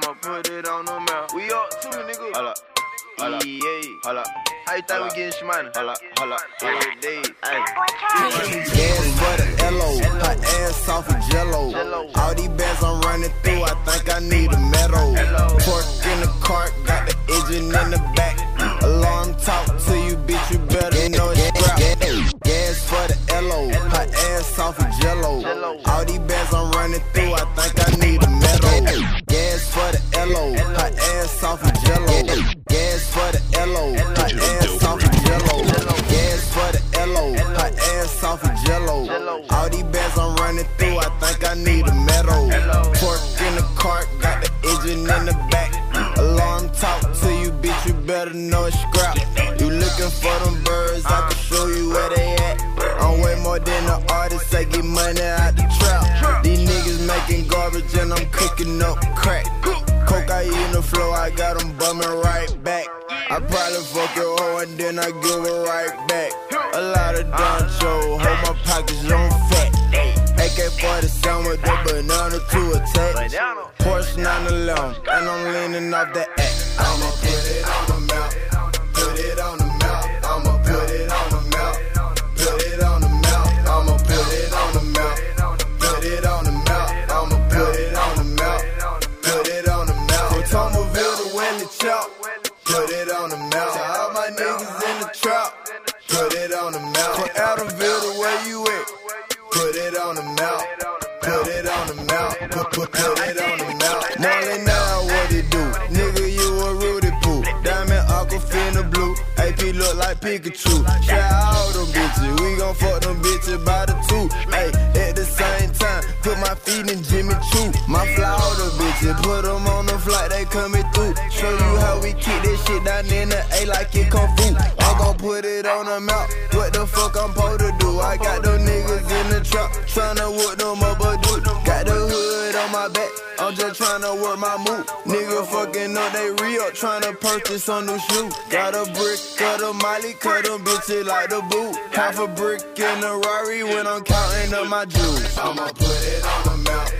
I'ma put it on the map. We up too, nigga. Holla, holla, yeah, holla. How you think we getting shmoney? Holla, holla, every day. Ayy. Her ass off of Jello. All these bands I'm running through, I think I need a medal. Pork in the cart, got the engine in the back. Alarm talk to you, bitch, you better know it's crap. Gas for the LO, her ass off of Jello. All these bands I'm running through, I think I need a better know it's scrap. You looking for them birds, I can show you where they at. I'm way more than an artist, I get money out the trap. These niggas making garbage and I'm cooking up crack. Cocaine in the flow, I got them bumming right back. I probably fuck your hoe and then I give her right back. A lot of doncho, hold my pockets on fat. AK-47 with the banana to attack. Porsche 911, and I'm leaning off the act. It on the map, put it on the map. I'ma put it on the map, put it on the map. I'ma put it on the map, put it on the map. I'ma put it on the map, put it on the map. From Tomerville to Willie put it on the map. To all my niggas in the trap, put it on the map. From Adamville to where you at, put it on the map. Put it on the map, put, put, put it on the map. Now, what it do? Pikachu. Shout out them bitches. We gon' fuck them bitches by the two. Hey, at the same time, put my feet in Jimmy Choo. My flower the bitches. Put them on the flight, they coming through. Show you how we kick this shit down in the A like it Kung Fu. I'm gon' put it on the map. What the fuck I'm supposed to do? I got them niggas in the trap. Tryna whoop them up I'm just tryna work my move. Nigga fucking up they re up, tryna purchase some new shoe. Got a brick cut a Miley, cut them bitches like the boot. Half a brick in a Rari when I'm counting up my jewels. I'ma put it on the map,